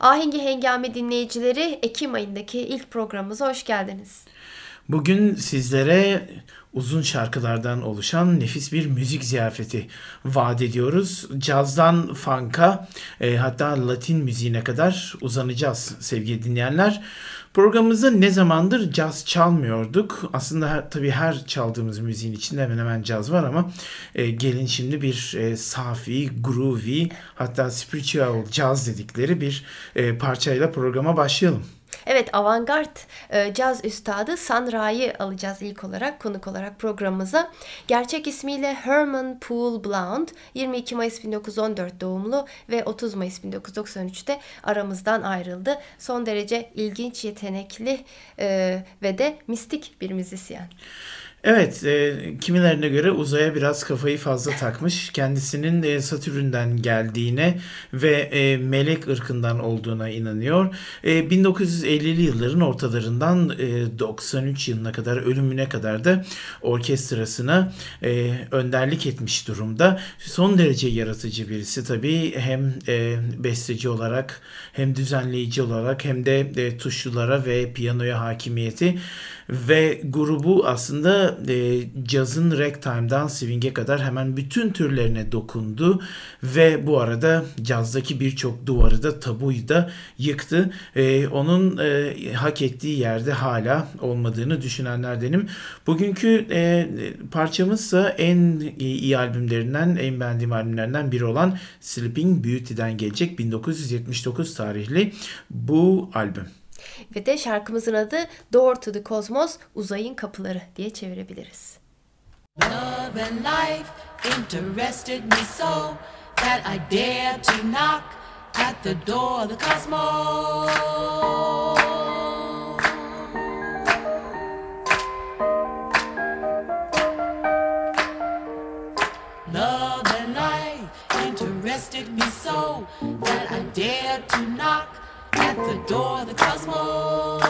Ahengi Hengame dinleyicileri Ekim ayındaki ilk programımıza hoş geldiniz. Bugün sizlere uzun şarkılardan oluşan nefis bir müzik ziyafeti vaat ediyoruz. Cazdan funk'a e, hatta Latin müziğine kadar uzanacağız sevgili dinleyenler. Programımızda ne zamandır caz çalmıyorduk. Aslında her, tabii her çaldığımız müziğin içinde hemen hemen caz var ama e, gelin şimdi bir e, safi, groovy hatta spiritual caz dedikleri bir e, parçayla programa başlayalım. Evet, avantgard e, caz üstadı Sun Ra'yı alacağız ilk olarak konuk olarak programımıza. Gerçek ismiyle Herman Poole Blount, 22 Mayıs 1914 doğumlu ve 30 Mayıs 1993'te aramızdan ayrıldı. Son derece ilginç, yetenekli e, ve de mistik bir müzisyen. Evet, e, kimilerine göre uzaya biraz kafayı fazla takmış. Kendisinin e, Satürn'den geldiğine ve e, melek ırkından olduğuna inanıyor. E, 1950'li yılların ortalarından e, 93 yılına kadar, ölümüne kadar da orkestrasına e, önderlik etmiş durumda. Son derece yaratıcı birisi tabii. Hem e, besteci olarak, hem düzenleyici olarak, hem de e, tuşlulara ve piyanoya hakimiyeti ve grubu aslında e, cazın ragtime'dan swing'e kadar hemen bütün türlerine dokundu ve bu arada cazdaki birçok duvarı da tabuyu da yıktı. E, onun e, hak ettiği yerde hala olmadığını düşünenlerdenim. Bugünkü e, parçamızsa en iyi albümlerinden, en beğendiğim albümlerinden biri olan Sleeping Beauty'den gelecek 1979 tarihli bu albüm. Ve de şarkımızın adı Door to the Cosmos, Uzayın Kapıları diye çevirebiliriz. Love and life interested me so that I dared to knock at the door of the cosmos. Love and life interested me so that I dared to knock the door of the cosmos.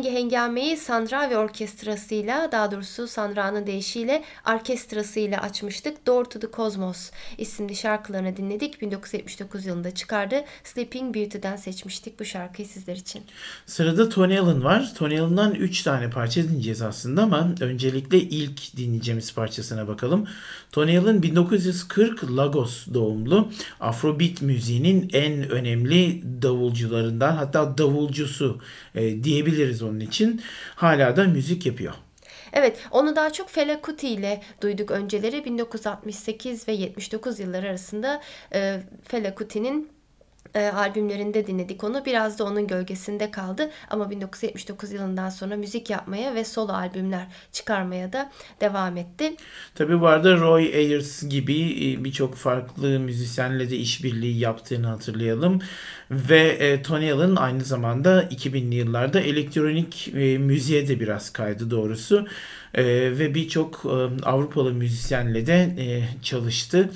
Ahengi Hengame'yi Sandra ve orkestrasıyla daha doğrusu Sandra'nın deyişiyle orkestrasıyla açmıştık. Door to the Cosmos isimli şarkılarını dinledik. 1979 yılında çıkardı. Sleeping Beauty'den seçmiştik bu şarkıyı sizler için. Sırada Tony Allen var. Tony Allen'dan 3 tane parça dinleyeceğiz aslında ama öncelikle ilk dinleyeceğimiz parçasına bakalım. Tony Allen 1940 Lagos doğumlu. Afrobeat müziğinin en önemli davulcularından hatta davulcusu e, diyebiliriz onun için. Hala da müzik yapıyor. Evet, onu daha çok Fela Kuti ile duyduk önceleri. 1968 ve 79 yılları arasında e, Fela Kuti'nin e, albümlerinde dinledik onu. Biraz da onun gölgesinde kaldı ama 1979 yılından sonra müzik yapmaya ve solo albümler çıkarmaya da devam etti. Tabi bu arada Roy Ayers gibi e, birçok farklı müzisyenle de işbirliği yaptığını hatırlayalım. Ve e, Tony Allen aynı zamanda 2000'li yıllarda elektronik e, müziğe de biraz kaydı doğrusu. E, ve birçok e, Avrupalı müzisyenle de e, çalıştı.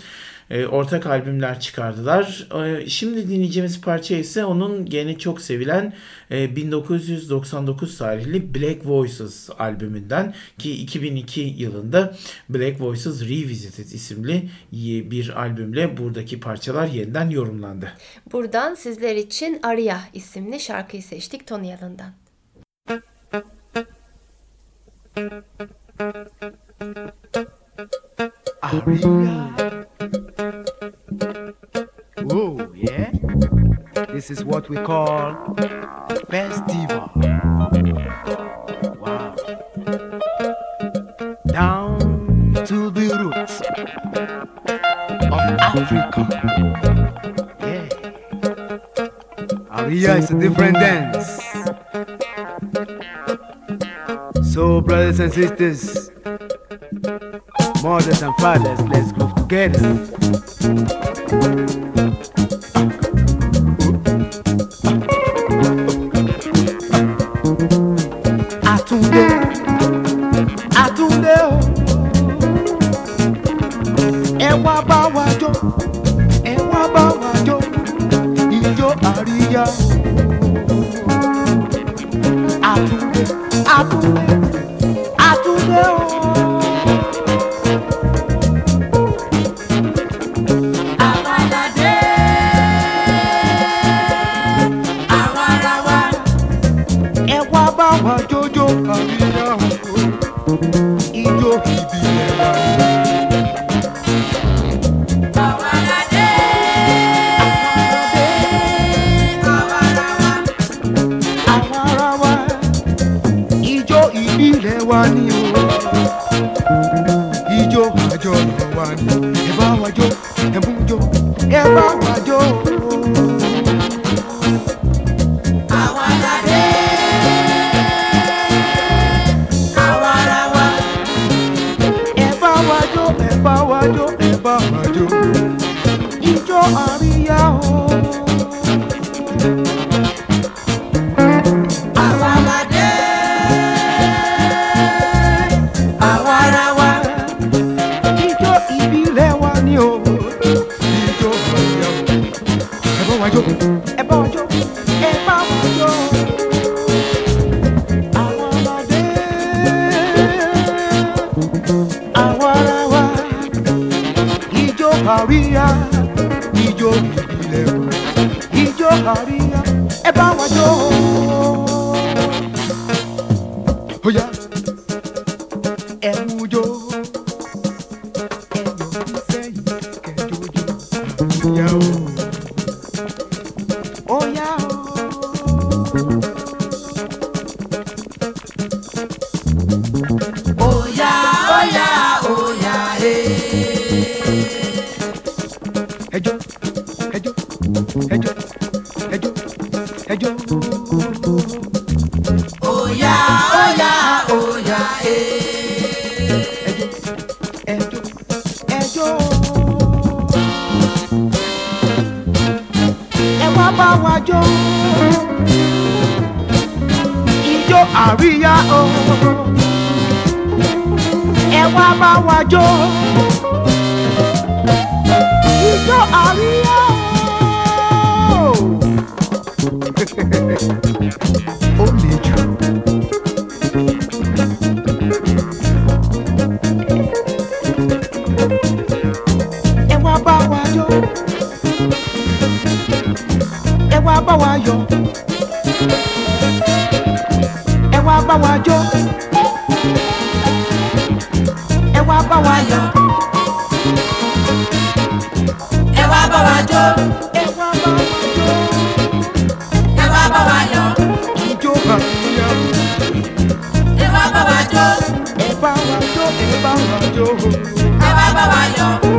E, ortak albümler çıkardılar. E, şimdi dinleyeceğimiz parça ise onun gene çok sevilen e, 1999 tarihli Black Voices albümünden ki 2002 yılında Black Voices Revisited isimli bir albümle buradaki parçalar yeniden yorumlandı. Buradan sizler için Aria isimli şarkıyı seçtik Tony Allen'dan. Aria. Oh, yeah? This is what we call festival. Wow. Down to the roots of Africa. Yeah. Aria is a different dance. So, brothers and sisters, mothers and fathers, let's groove together. ẹ wá bá wa yọ̀.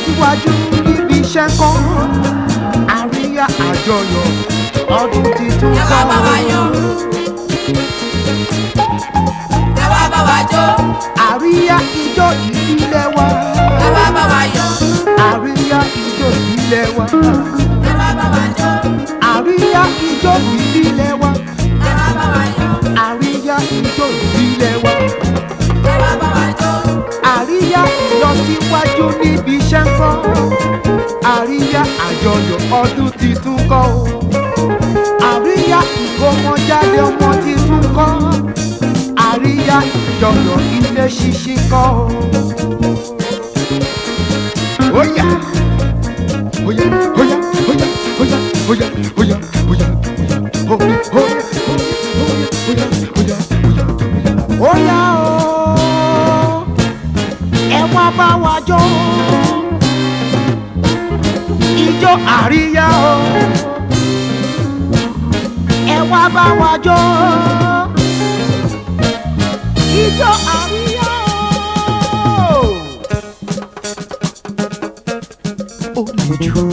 Ìlọsíwájú níbi iṣẹ́ kọ́ àríyá àjọyọ̀ ọdún titun ẹ kọ́ wá bá wa yọ̀ ẹ wá bá wa jó. Àríyá ijó ìbílẹ̀ wa. Ẹ wá bá wa yọ̀ àríyá ijó ìbílẹ̀ wa. Ẹ wá bá wa jó. Àríyá ijó ìbílẹ̀ wa. ẹ wá bá wa yọ̀ àríyá ijó ìbílẹ̀ wa ìlọsíwájú níbi iṣẹ́ ńkọ́ àríyá àjọyọ̀ ọdún titun kọ́ o àríyá ìkómọjáde ọmọ titun kọ́ àríyá ìjọyọ̀ ilé ṣíṣí kọ́ o. Oya, oya, oya, oya, oya, oya, oya, oya, oya, oya, oya, oya, oya, ijó àríyá o ẹ wá bá wa jó ijó àríyá o. ó lè jù.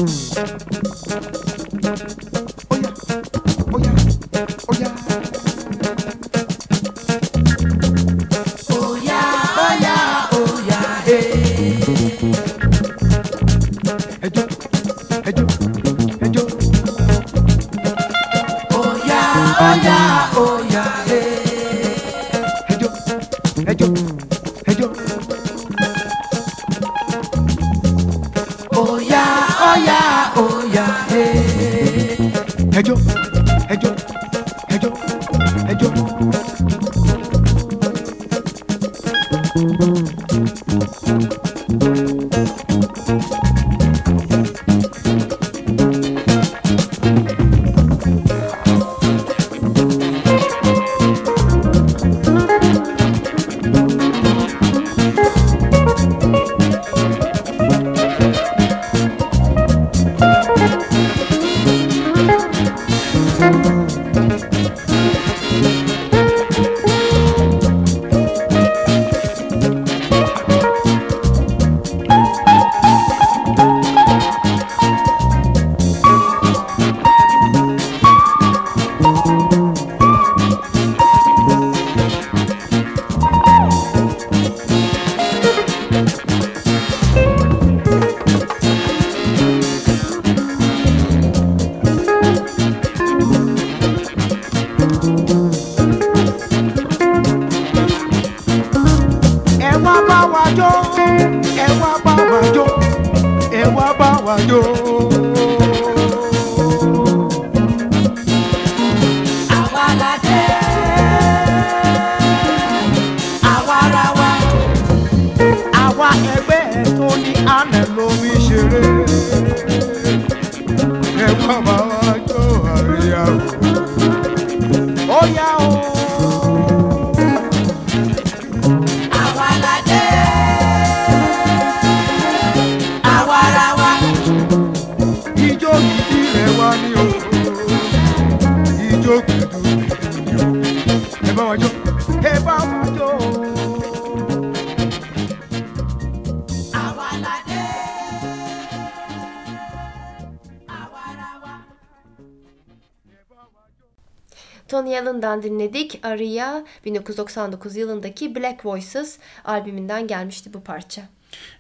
Dinledik. Aria 1999 yılındaki Black Voices albümünden gelmişti bu parça.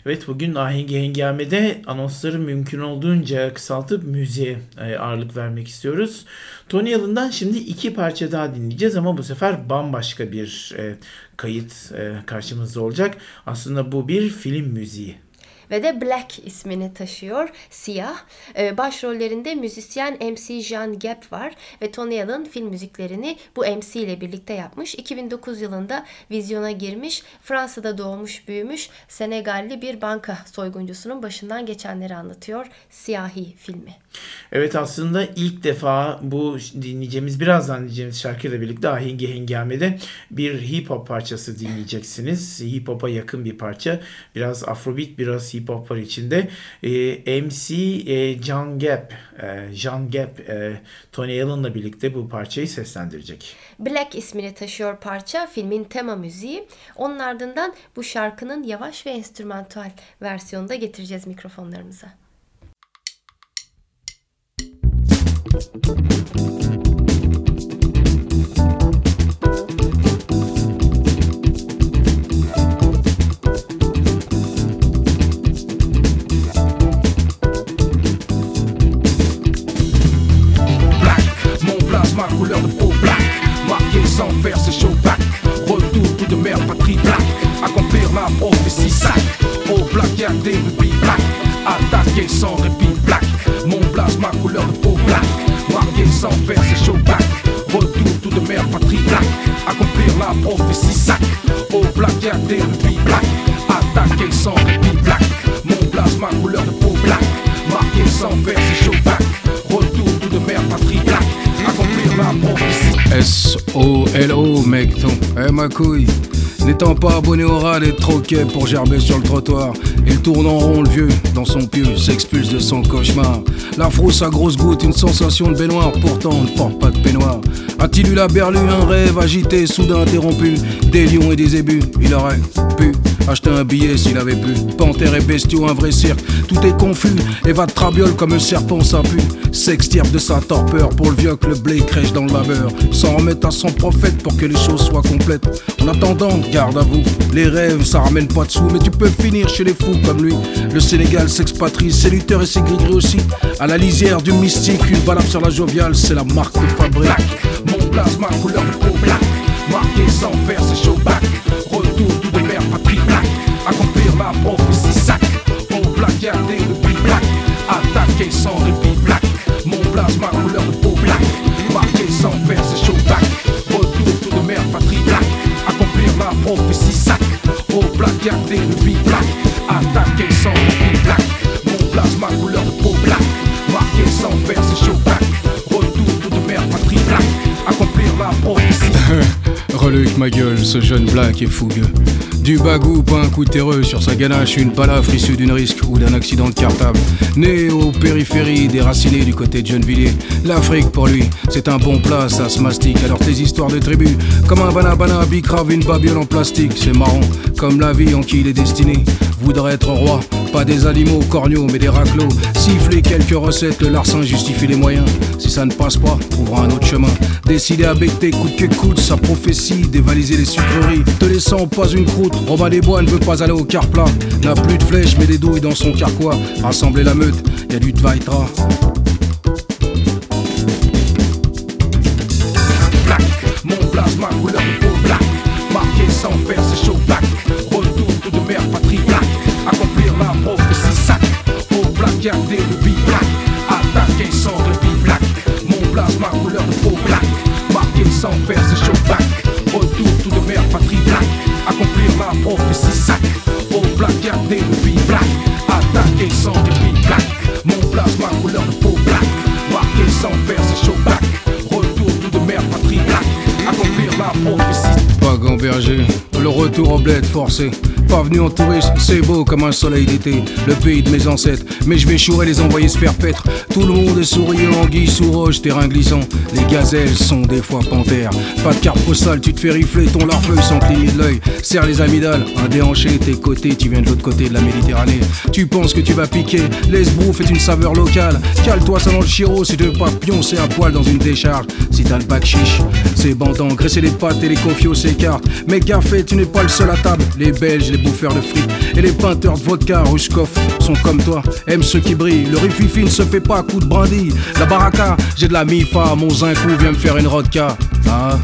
Evet bugün Ahengi Hengame'de anonsları mümkün olduğunca kısaltıp müziğe e, ağırlık vermek istiyoruz. Tony Allen'dan şimdi iki parça daha dinleyeceğiz ama bu sefer bambaşka bir e, kayıt e, karşımızda olacak. Aslında bu bir film müziği. Ve de Black ismini taşıyor. Siyah. Ee, başrollerinde müzisyen MC Jean Gap var ve Tony Allen film müziklerini bu MC ile birlikte yapmış. 2009 yılında vizyona girmiş. Fransa'da doğmuş, büyümüş Senegalli bir banka soyguncusunun başından geçenleri anlatıyor. Siyahi filmi. Evet aslında ilk defa bu dinleyeceğimiz birazdan dinleyeceğimiz şarkıyla birlikte Ahengi Hengame'de bir hip hop parçası dinleyeceksiniz. Hip hop'a yakın bir parça. Biraz afrobeat biraz hip hop var içinde. Ee, MC e, John Gap, e, John Gap e, Tony Allen'la birlikte bu parçayı seslendirecek. Black ismini taşıyor parça filmin tema müziği. Onun ardından bu şarkının yavaş ve enstrümantal versiyonunu da getireceğiz mikrofonlarımıza. black. Plasma couleur de peau black. Marqué sans faire ses show. Retour tout de mère patrie black. Accomplir ma prophétie sac. Au black y'a des rubis black. Attaquer sans répit black. Mon plasma couleur de peau black. Marqué sans faire ses show back. Retour tout de mère patrie black. Accomplir la prophétie sac. Au black y'a des rubis black. Attaquer sans répit black. Mon plasma couleur de peau black. Marqué sans faire ses show back. Retour tout de mère patrie black. S-O-L-O, mec, ton. Eh ma couille. N'étant pas abonné au rat des troquets pour gerber sur le trottoir, il tourne en rond le vieux, dans son pieu, s'expulse de son cauchemar. La frousse à grosse goutte, une sensation de baignoire, pourtant on ne porte pas de peignoir. A-t-il eu la berlue, un rêve agité, soudain interrompu, des lions et des ébus? Il aurait pu acheter un billet s'il avait pu. Panthère et bestiaux, un vrai cirque, tout est confus, et va de trabiole comme un serpent ça pue. S'extirpe de sa torpeur pour le vieux que le blé crèche dans le labeur, s'en remettre à son prophète pour que les choses soient complètes. En attendant, les rêves ça ramène pas de sous, mais tu peux finir chez les fous comme lui. Le Sénégal s'expatrie, ses lutteurs et ses gris aussi. À la lisière du mystique, une balade sur la joviale, c'est la marque de fabrique. Mon plasma couleur peau black. Marqué sans faire ses show back. Retour tout de mère patrie black. Accomplir la prophétie sac. Au black y'a des rubis black. Attaquer sans répit black. Mon plasma couleur peau black. Marqué sans faire ses show back. Prophétie sac. Au black y'a des rubis black. Attaquer sans répit black. Mon plasma couleur de peau black. Marqué sans faire ses show back. Retour tout de mère patrie black. Accomplir la prophétie. Reluque ma gueule, ce jeune black est fougueux. Du bagou, pas un coup terreux sur sa ganache, une balafre issue d'une risque ou d'un accident de cartable. Né aux périphéries, déraciné du côté de Gennevilliers. L'Afrique pour lui, c'est un bon plat, ça se mastique. Alors tes histoires de tribu, comme un banabana, bicrave, une babiole en plastique. C'est marrant, comme la vie en qui il est destiné. Voudrait être roi, pas des animaux corneaux, mais des raclos. Siffler quelques recettes, le larcin justifie les moyens. Si ça ne passe pas, trouvera un autre chemin. Décidé à becter coûte que coûte sa prophétie, dévaliser les sucreries, te laissant pas une croûte. Robin des Bois ne veut pas aller au car plat, n'a plus de flèches, mais des douilles dans son carquois. Rassembler la meute, y a du Tvaitra. black. Mon plasma couleur de peau black. Marqué sans faire ses show back. Retour de mère patrie black. Attaquer sans répit black. Mon plasma couleur de peau black. Marqué sans faire ses show back. Retour tout de mère patrie black. Accomplir la prophétie sac. Au black y'a des rubis black. Attaquer sans répit black. Mon plasma couleur de peau black. Marqué sans faire ses show back. Retour tout de mère patrie black. Accomplir la prophétie Pas gamberger, le retour au bled forcé. Pas venu en touriste, c'est beau comme un soleil d'été, le pays de mes ancêtres. Mais je vais chourer les envoyer se faire. Tout le monde est souriant, anguille sous roche, terrain glissant. Les gazelles sont des fois panthères. Pas de carte postale, tu te fais rifler ton larfeuille sans cligner de l'œil. Serre les amygdales, un déhanché, tes côtés, tu viens de l'autre côté de la Méditerranée. Tu penses que tu vas piquer, l'esbrouf est une saveur locale. Cale-toi ça dans le chiro si tu veux pas pioncer à poil dans une décharge. Si t'as le bac chiche, c'est bandant, graisser les pattes et les confios s'écartent. Mais gaffe, tu n'es pas le seul à table. Les Belges, les bouffeurs de frites et les peinteurs de vodka, Ruskov, sont comme toi, aiment ceux qui brillent. Le rififi ne se fait pas à coup de brandy. La baraka, j'ai de la mifa, mon zinkou vient me faire une rodka. Ah.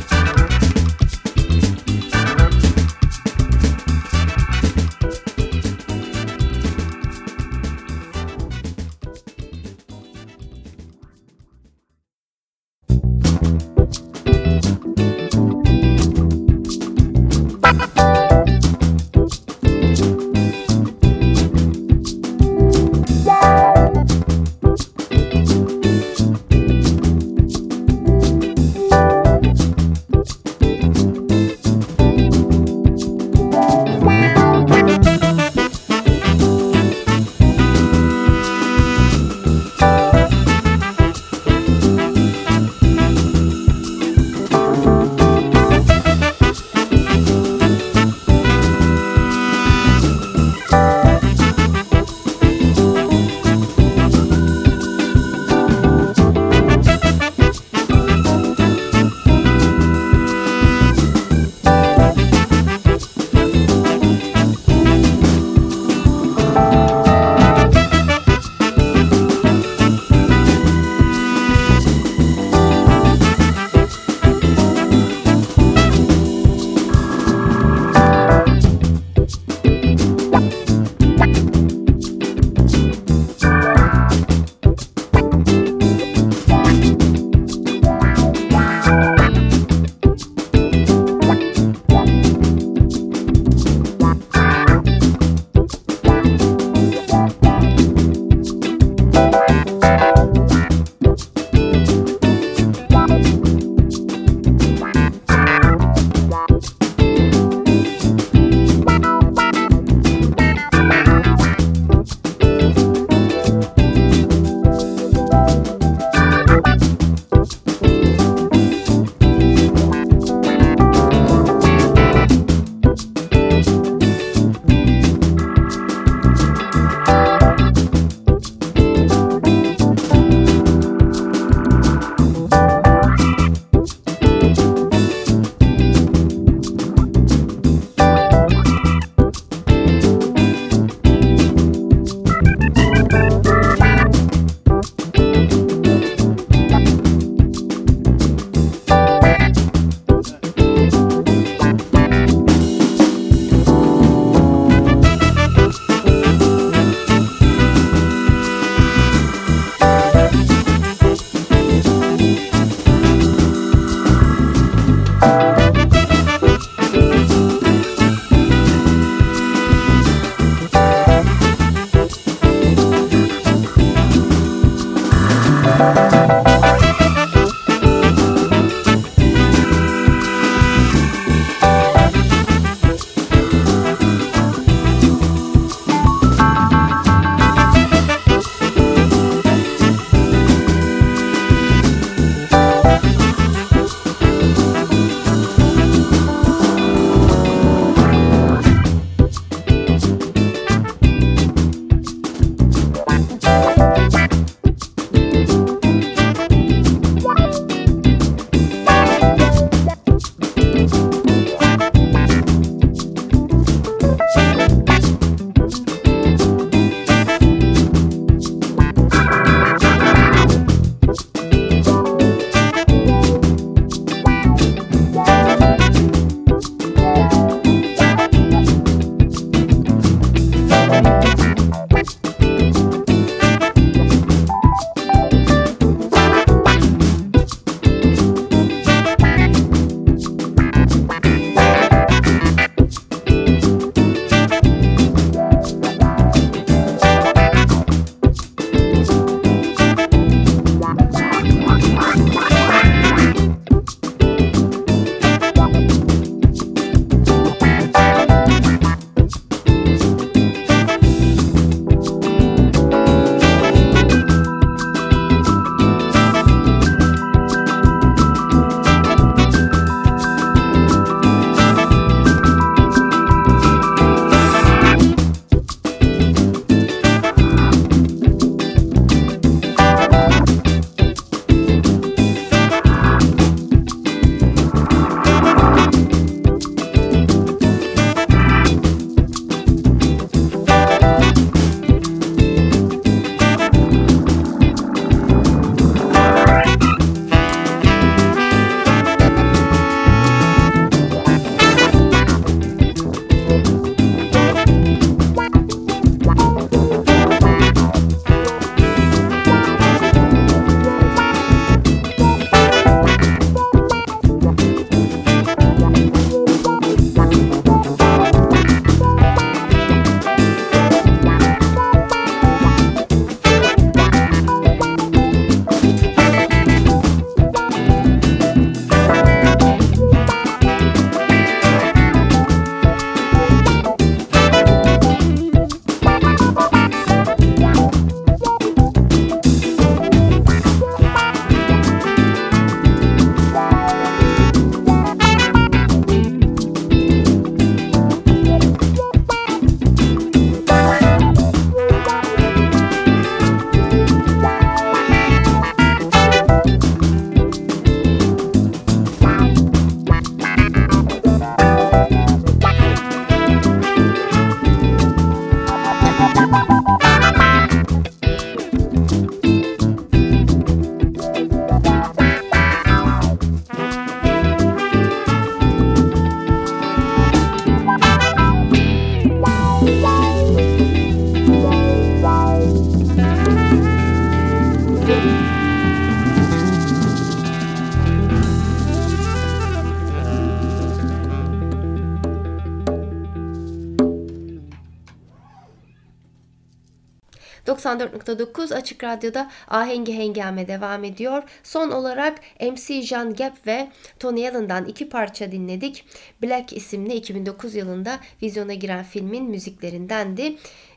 94.9 Açık Radyo'da Ahengi Hengame devam ediyor. Son olarak MC Jean Gap ve Tony Allen'dan iki parça dinledik. Black isimli 2009 yılında vizyona giren filmin müziklerindendi.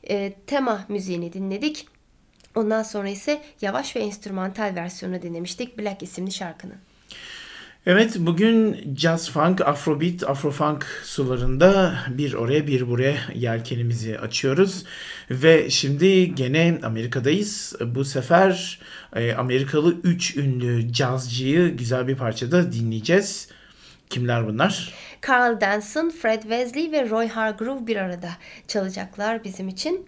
E, tema müziğini dinledik. Ondan sonra ise yavaş ve enstrümantal versiyonu dinlemiştik Black isimli şarkının. Evet bugün jazz funk, afrobeat, afrofunk sularında bir oraya bir buraya yelkenimizi açıyoruz. Ve şimdi gene Amerika'dayız. Bu sefer e, Amerikalı 3 ünlü cazcıyı güzel bir parçada dinleyeceğiz. Kimler bunlar? Carl Danson, Fred Wesley ve Roy Hargrove bir arada çalacaklar bizim için.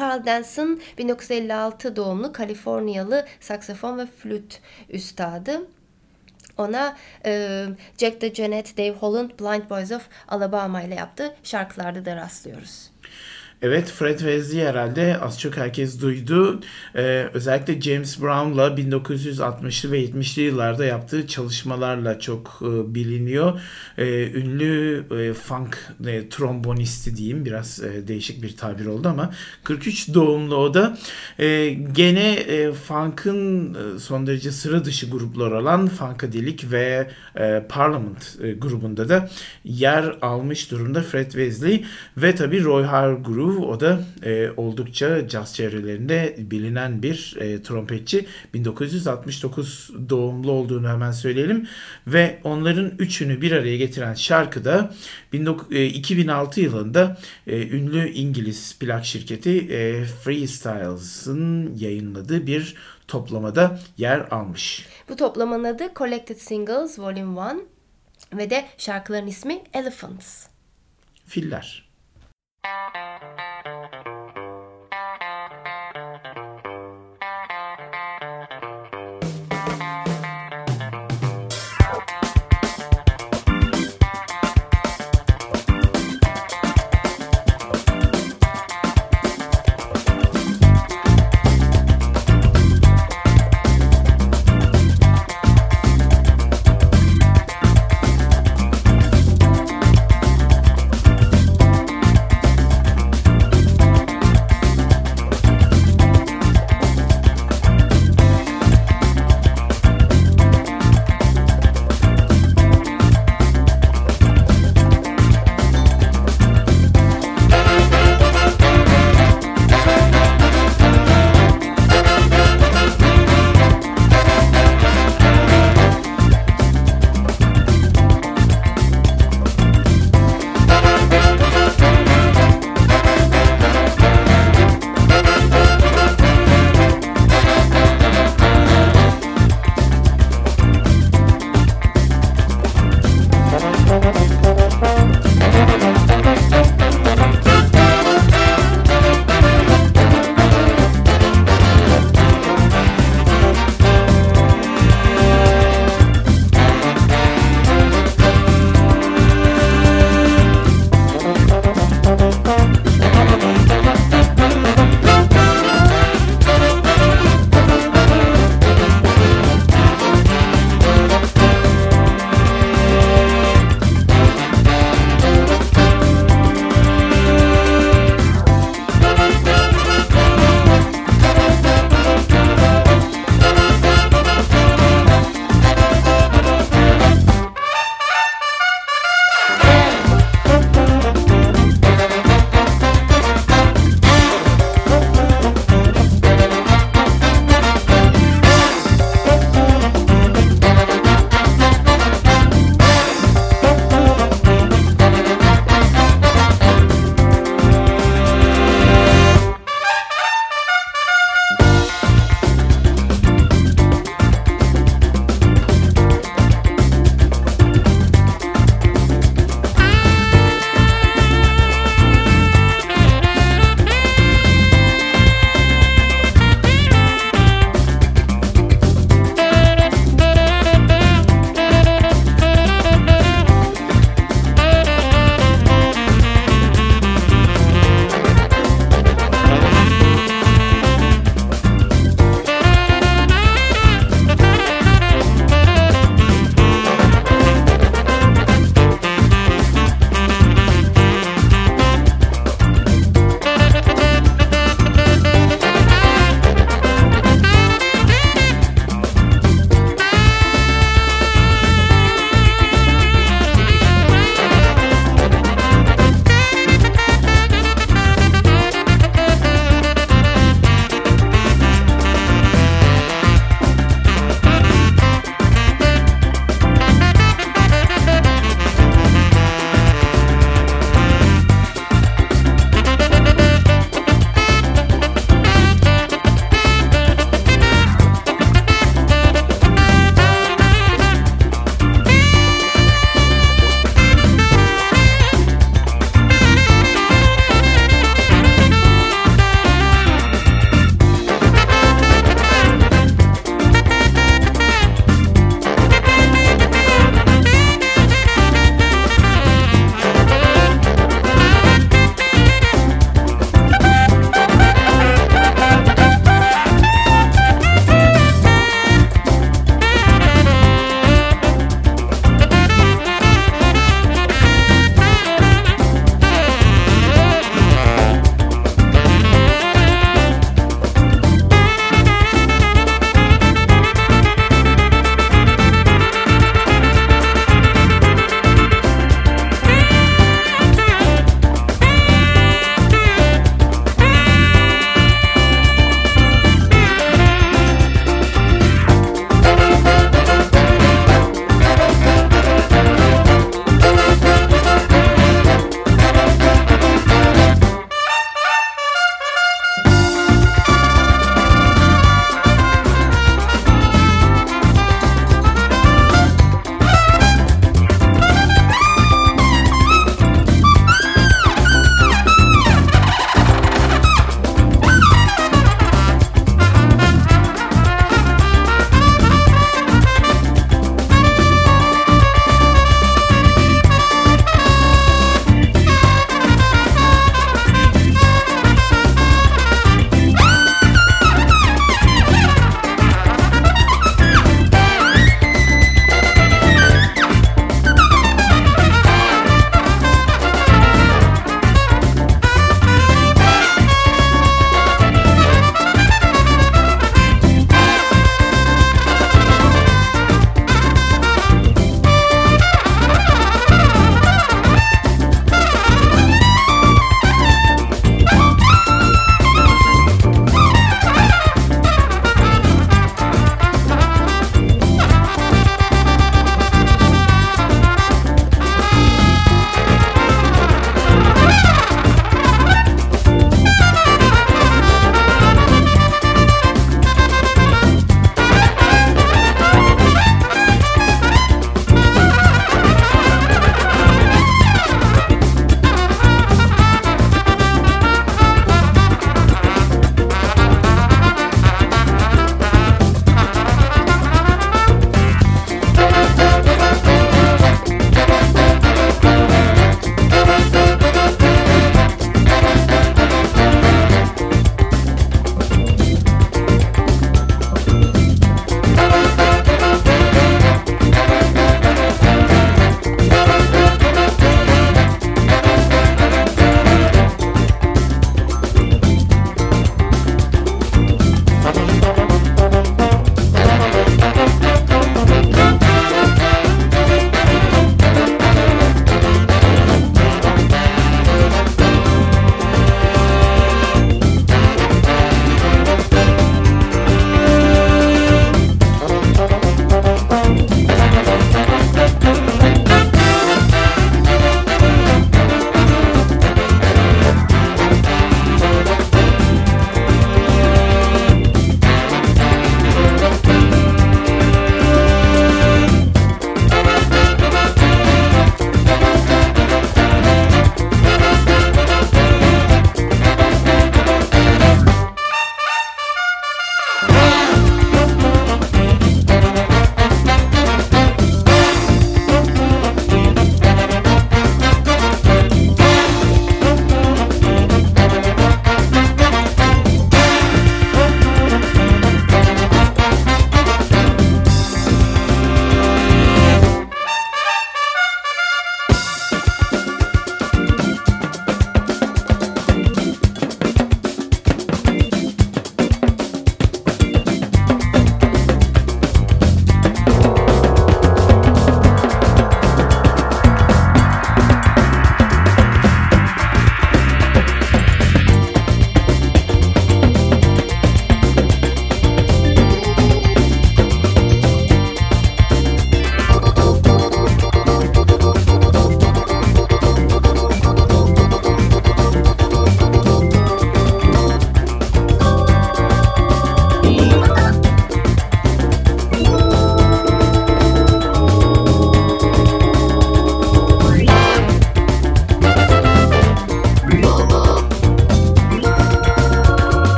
Carl Danson 1956 doğumlu Kaliforniyalı saksafon ve flüt üstadı. Ona e, Jack DeJohnette, Dave Holland, Blind Boys of Alabama ile yaptığı şarkılarda da rastlıyoruz. Evet Fred Wesley herhalde az çok herkes duydu. Ee, özellikle James Brown'la 1960'lı ve 70'li yıllarda yaptığı çalışmalarla çok e, biliniyor. Ee, ünlü e, funk e, trombonisti diyeyim. Biraz e, değişik bir tabir oldu ama 43 doğumlu o da. E, gene e, funk'ın e, son derece sıra dışı gruplar olan Funkadelic ve e, Parliament e, grubunda da yer almış durumda Fred Wesley ve tabii Roy Hargrove o da e, oldukça caz çevrelerinde bilinen bir e, trompetçi. 1969 doğumlu olduğunu hemen söyleyelim. Ve onların üçünü bir araya getiren şarkı da 19, e, 2006 yılında e, ünlü İngiliz plak şirketi e, Freestyles'ın yayınladığı bir toplamada yer almış. Bu toplamanın adı Collected Singles Volume 1 ve de şarkıların ismi Elephants. Filler. Thank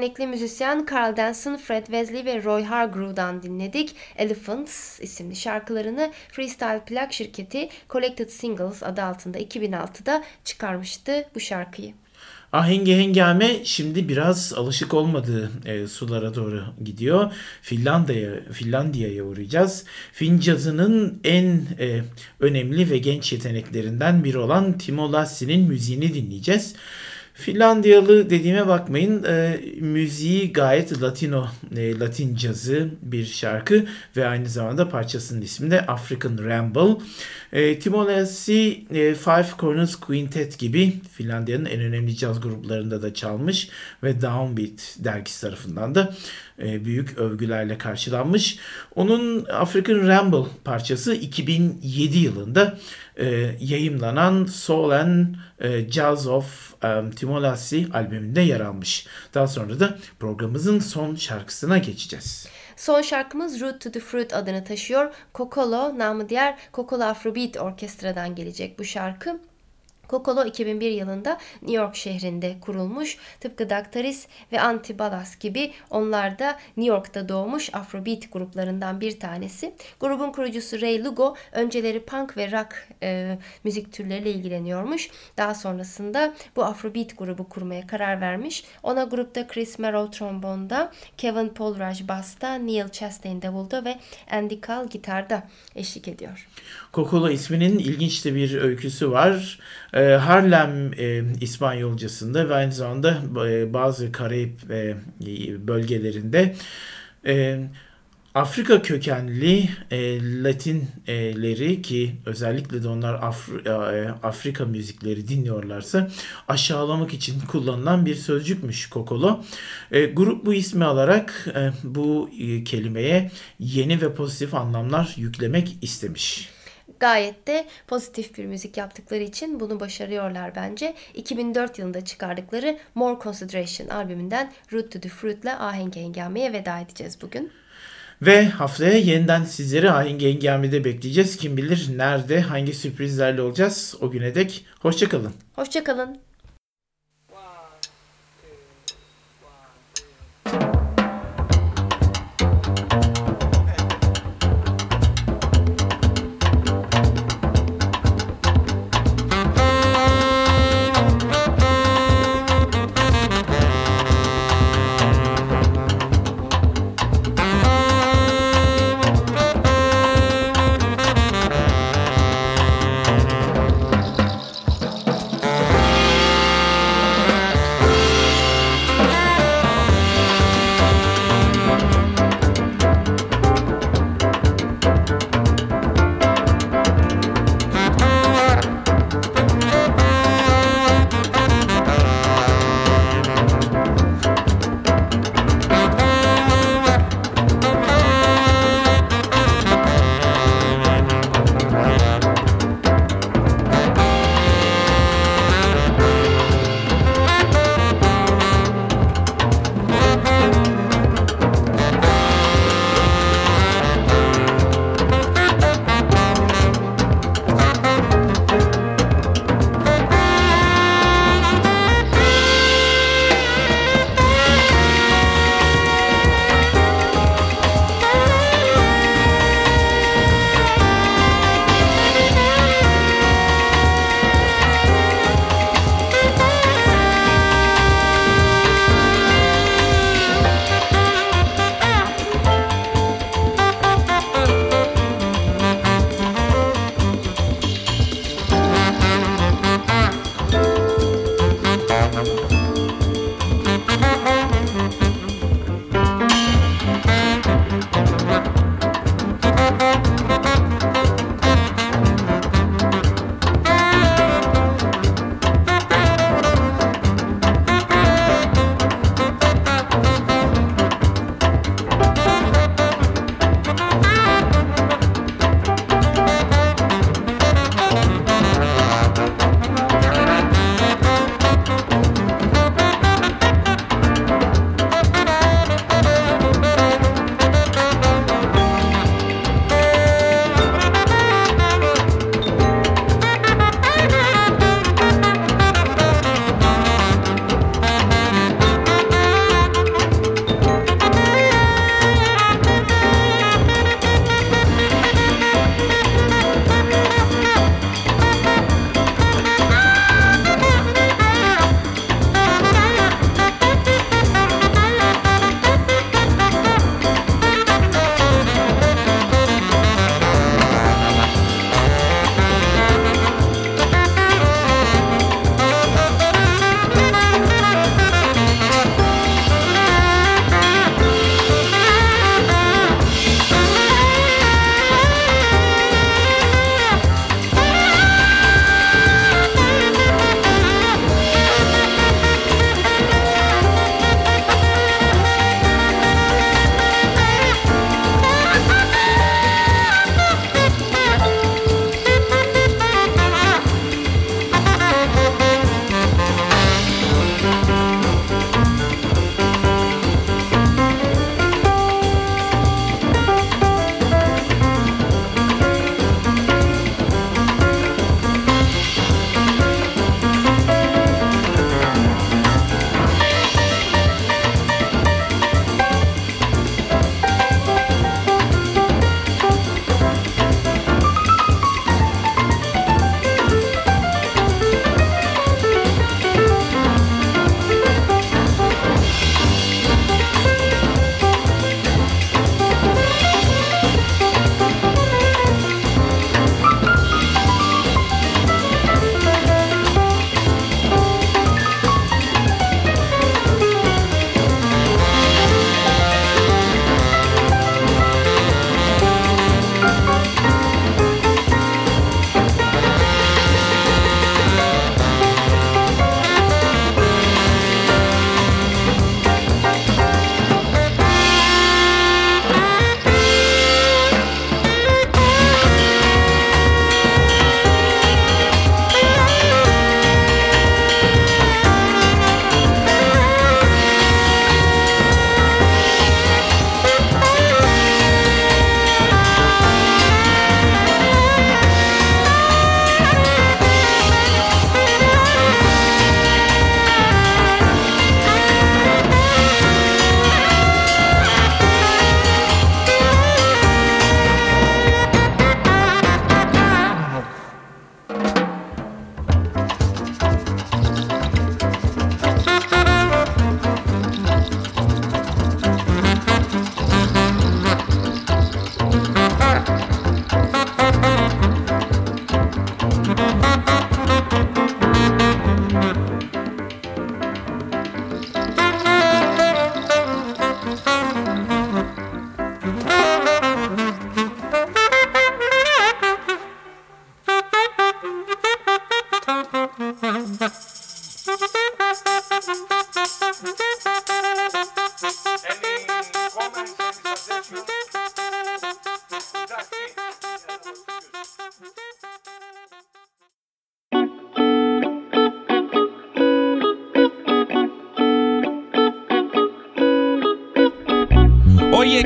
yetenekli müzisyen Carl Danson, Fred Wesley ve Roy Hargrove'dan dinledik. Elephants isimli şarkılarını Freestyle plak şirketi Collected Singles adı altında 2006'da çıkarmıştı bu şarkıyı. Ahengi Hengame şimdi biraz alışık olmadığı e, sulara doğru gidiyor. Finlandiya'ya Finlandiya'ya uğrayacağız. Fin cazının en e, önemli ve genç yeteneklerinden biri olan Timo Lassi'nin müziğini dinleyeceğiz. Finlandiyalı dediğime bakmayın. E, müziği gayet Latino, e, Latin cazı bir şarkı ve aynı zamanda parçasının ismi de African Ramble. E, Timo e, Five Corners Quintet gibi Finlandiya'nın en önemli caz gruplarında da çalmış ve Downbeat dergisi tarafından da e, büyük övgülerle karşılanmış. Onun African Ramble parçası 2007 yılında e, yayımlanan Soul and e, Jazz of um, Timo Lassi albümünde yer almış. Daha sonra da programımızın son şarkısına geçeceğiz. Son şarkımız Root to the Fruit adını taşıyor. Kokolo, namı diğer Kokolo Afrobeat Orkestra'dan gelecek bu şarkı. Kokolo 2001 yılında New York şehrinde kurulmuş. Tıpkı Daktaris ve Antibalas gibi onlar da New York'ta doğmuş Afrobeat gruplarından bir tanesi. Grubun kurucusu Ray Lugo önceleri punk ve rock e, müzik türleriyle ilgileniyormuş. Daha sonrasında bu Afrobeat grubu kurmaya karar vermiş. Ona grupta Chris Merrill trombonda, Kevin Polraj basta, Neil Chastain davulda ve Andy Call gitarda eşlik ediyor. Kokolo isminin ilginç de bir öyküsü var. E, Harlem e, İspanyolcasında ve aynı zamanda e, bazı Karayip e, bölgelerinde e, Afrika kökenli e, Latinleri ki özellikle de onlar Afri, e, Afrika müzikleri dinliyorlarsa aşağılamak için kullanılan bir sözcükmüş kokolo. E, grup bu ismi alarak e, bu e, kelimeye yeni ve pozitif anlamlar yüklemek istemiş. Gayet de pozitif bir müzik yaptıkları için bunu başarıyorlar bence. 2004 yılında çıkardıkları More Concentration albümünden Root to the Fruit'la ahenk hengameye veda edeceğiz bugün. Ve haftaya yeniden sizleri Ahenk Engelmi'de bekleyeceğiz. Kim bilir nerede, hangi sürprizlerle olacağız. O güne dek hoşçakalın. Hoşçakalın.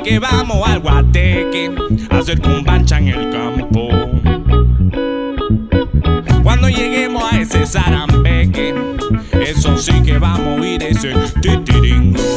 que vamos al guateque a hacer combancha en el campo. Cuando lleguemos a ese zarambeque, eso sí que vamos a ir ese titiringo.